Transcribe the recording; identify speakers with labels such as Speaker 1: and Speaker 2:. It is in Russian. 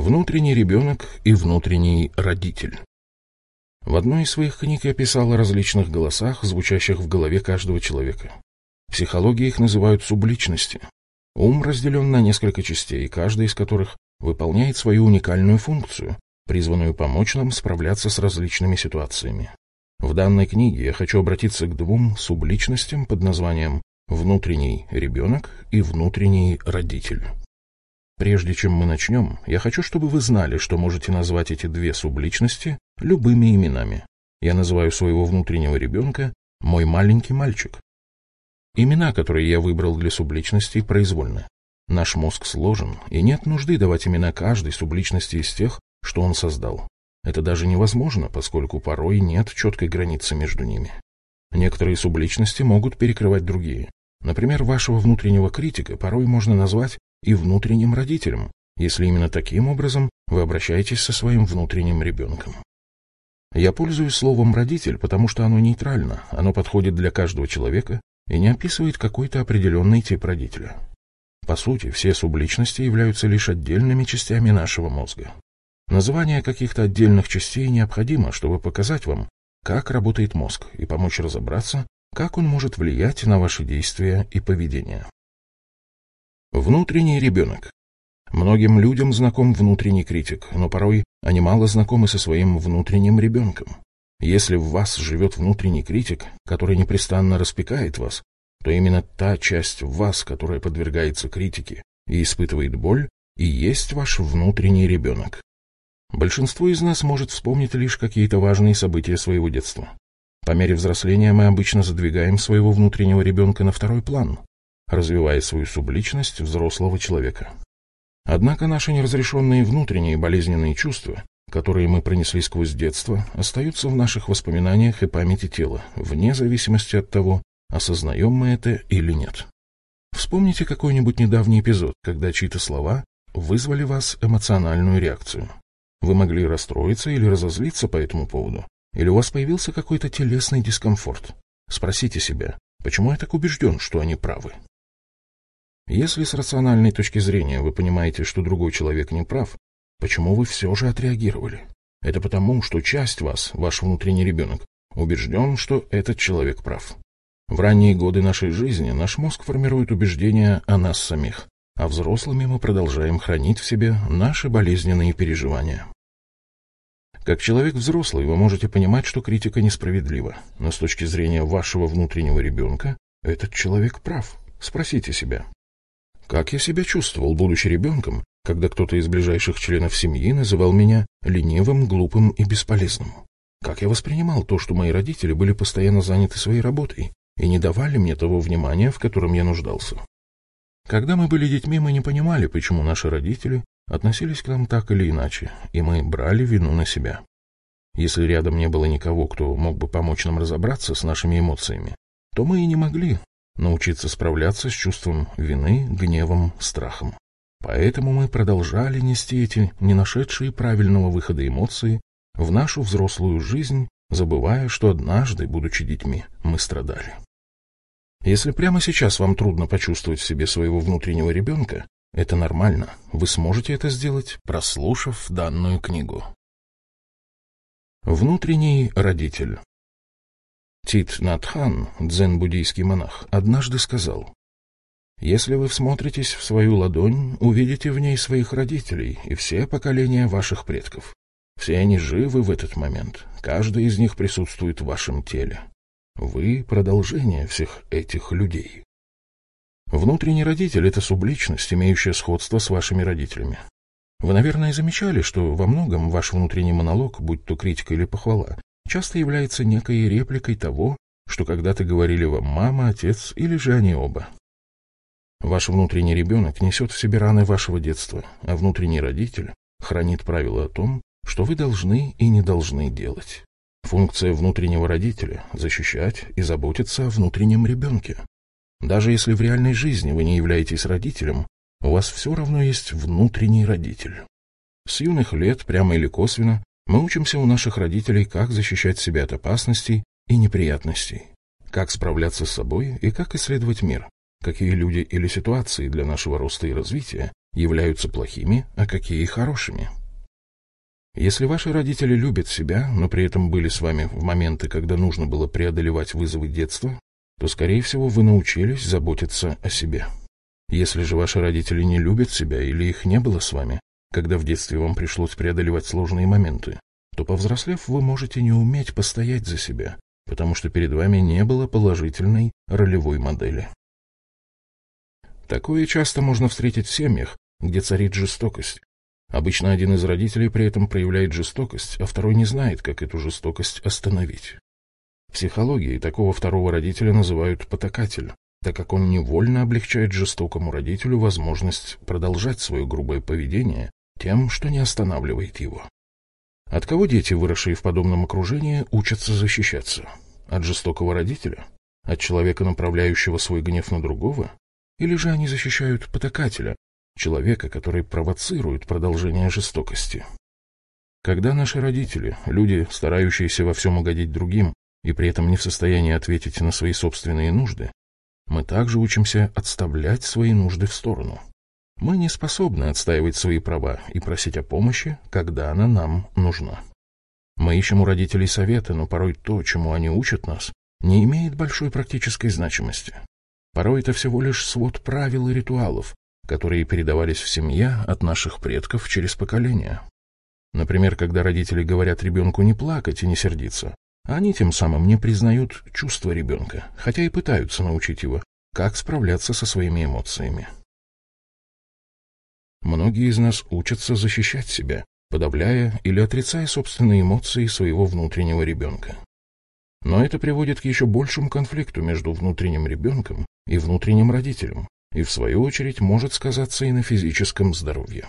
Speaker 1: Внутренний ребенок и внутренний родитель. В одной из своих книг я писал о различных голосах, звучащих в голове каждого человека. В психологии их называют субличности. Ум разделен на несколько частей, каждая из которых выполняет свою уникальную функцию, призванную помочь нам справляться с различными ситуациями. В данной книге я хочу обратиться к двум субличностям под названием «внутренний ребенок» и «внутренний родитель». Прежде чем мы начнем, я хочу, чтобы вы знали, что можете назвать эти две субличности любыми именами. Я называю своего внутреннего ребенка «мой маленький мальчик». Имена, которые я выбрал для субличностей, произвольны. Наш мозг сложен, и нет нужды давать имена каждой субличности из тех, что он создал. Это даже невозможно, поскольку порой нет четкой границы между ними. Некоторые субличности могут перекрывать другие. Например, вашего внутреннего критика порой можно назвать и внутренним родителем, если именно таким образом вы обращаетесь со своим внутренним ребенком. Я пользуюсь словом «родитель», потому что оно нейтрально, оно подходит для каждого человека и не описывает какой-то определенный тип родителя. По сути, все субличности являются лишь отдельными частями нашего мозга. Название каких-то отдельных частей необходимо, чтобы показать вам, как работает мозг, и помочь разобраться, как он может влиять на ваши действия и поведение. Внутренний ребенок. Многим людям знаком внутренний критик, но порой они мало знакомы со своим внутренним ребенком. Если в вас живет внутренний критик, который непрестанно распекает вас, то именно та часть вас, которая подвергается критике и испытывает боль, и есть ваш внутренний ребенок. Большинство из нас может вспомнить лишь какие-то важные события своего детства. По мере взросления мы обычно задвигаем своего внутреннего ребенка на второй план, развивая свою субличность взрослого человека. Однако наши неразрешенные внутренние болезненные чувства, которые мы пронесли сквозь детство, остаются в наших воспоминаниях и памяти тела, вне зависимости от того, осознаем мы это или нет. Вспомните какой-нибудь недавний эпизод, когда чьи-то слова вызвали вас эмоциональную реакцию. Вы могли расстроиться или разозлиться по этому поводу, или у вас появился какой-то телесный дискомфорт. Спросите себя, почему я так убежден, что они правы? Если с рациональной точки зрения вы понимаете, что другой человек не прав, почему вы все же отреагировали? Это потому, что часть вас, ваш внутренний ребенок, убежден, что этот человек прав. В ранние годы нашей жизни наш мозг формирует убеждения о нас самих, а взрослыми мы продолжаем хранить в себе наши болезненные переживания. Как человек взрослый вы можете понимать, что критика несправедлива, но с точки зрения вашего внутреннего ребенка этот человек прав. Спросите себя. Как я себя чувствовал, будучи ребенком, когда кто-то из ближайших членов семьи называл меня ленивым, глупым и бесполезным? Как я воспринимал то, что мои родители были постоянно заняты своей работой и не давали мне того внимания, в котором я нуждался? Когда мы были детьми, мы не понимали, почему наши родители относились к нам так или иначе, и мы брали вину на себя. Если рядом не было никого, кто мог бы помочь нам разобраться с нашими эмоциями, то мы и не могли научиться справляться с чувством вины, гневом, страхом. Поэтому мы продолжали нести эти не нашедшие правильного выхода эмоции в нашу взрослую жизнь, забывая, что однажды, будучи детьми, мы страдали. Если прямо сейчас вам трудно почувствовать в себе своего внутреннего ребенка, это нормально. Вы сможете это сделать, прослушав данную книгу. Внутренний родитель Тит Натхан, дзен-буддийский монах, однажды сказал, «Если вы всмотритесь в свою ладонь, увидите в ней своих родителей и все поколения ваших предков. Все они живы в этот момент, каждый из них присутствует в вашем теле. Вы — продолжение всех этих людей. Внутренний родитель — это субличность, имеющая сходство с вашими родителями. Вы, наверное, замечали, что во многом ваш внутренний монолог, будь то критика или похвала, часто является некой репликой того, что когда-то говорили вам мама, отец или же они оба. Ваш внутренний ребенок несет в себе раны вашего детства, а внутренний родитель хранит правила о том, что вы должны и не должны делать. Функция внутреннего родителя – защищать и заботиться о внутреннем ребенке. Даже если в реальной жизни вы не являетесь родителем, у вас все равно есть внутренний родитель. С юных лет, прямо или косвенно, мы учимся у наших родителей, как защищать себя от опасностей и неприятностей, как справляться с собой и как исследовать мир, какие люди или ситуации для нашего роста и развития являются плохими, а какие хорошими. Если ваши родители любят себя, но при этом были с вами в моменты, когда нужно было преодолевать вызовы детства, то, скорее всего, вы научились заботиться о себе. Если же ваши родители не любят себя или их не было с вами, когда в детстве вам пришлось преодолевать сложные моменты, то, повзрослев, вы можете не уметь постоять за себя, потому что перед вами не было положительной ролевой модели. Такое часто можно встретить в семьях, где царит жестокость. Обычно один из родителей при этом проявляет жестокость, а второй не знает, как эту жестокость остановить. В психологии такого второго родителя называют потакатель, так как он невольно облегчает жестокому родителю возможность продолжать свое грубое поведение тем, что не останавливает его. От кого дети, выросшие в подобном окружении, учатся защищаться? От жестокого родителя? От человека, направляющего свой гнев на другого? Или же они защищают потакателя, человека, который провоцирует продолжение жестокости? Когда наши родители, люди, старающиеся во всем угодить другим и при этом не в состоянии ответить на свои собственные нужды, мы также учимся отставлять свои нужды в сторону – мы не способны отстаивать свои права и просить о помощи, когда она нам нужна. Мы ищем у родителей советы, но порой то, чему они учат нас, не имеет большой практической значимости. Порой это всего лишь свод правил и ритуалов, которые передавались в семье от наших предков через поколения. Например, когда родители говорят ребенку не плакать и не сердиться, они тем самым не признают чувства ребенка, хотя и пытаются научить его, как справляться со своими эмоциями. Многие из нас учатся защищать себя, подавляя или отрицая собственные эмоции своего внутреннего ребенка. Но это приводит к еще большему конфликту между внутренним ребенком и внутренним родителем, и в свою очередь может сказаться и на физическом здоровье.